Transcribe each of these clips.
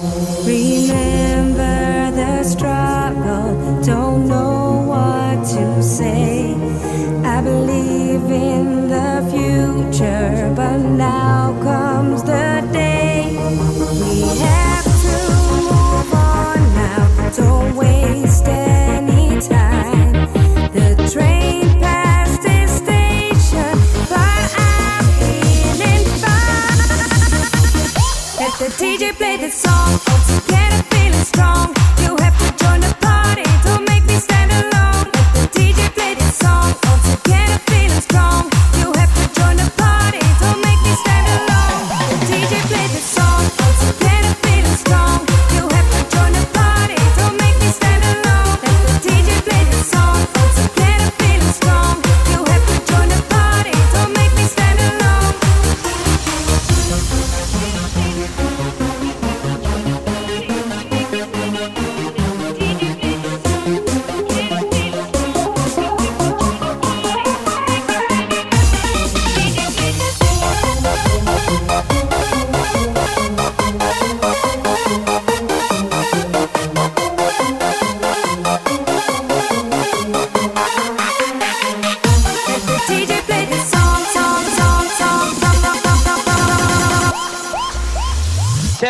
Remember. The DJ played the song.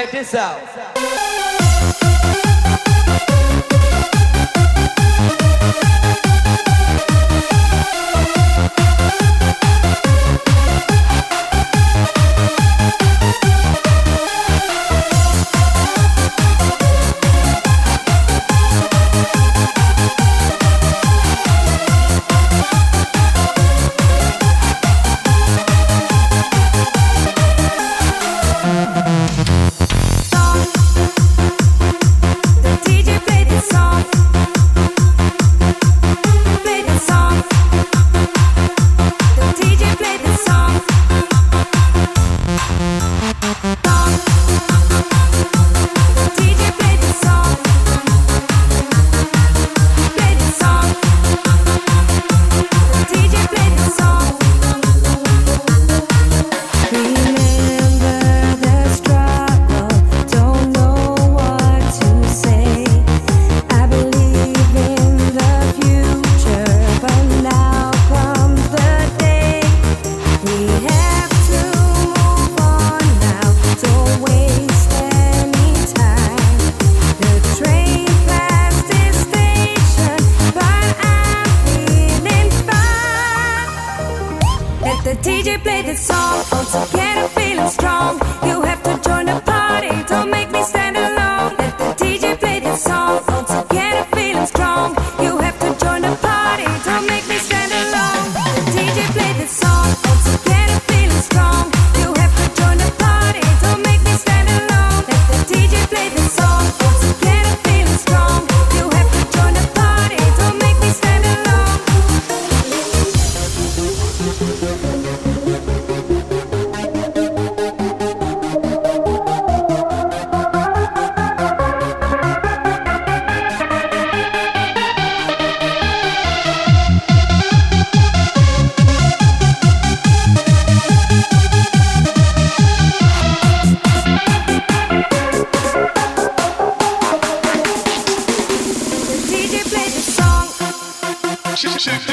atenção. Shake,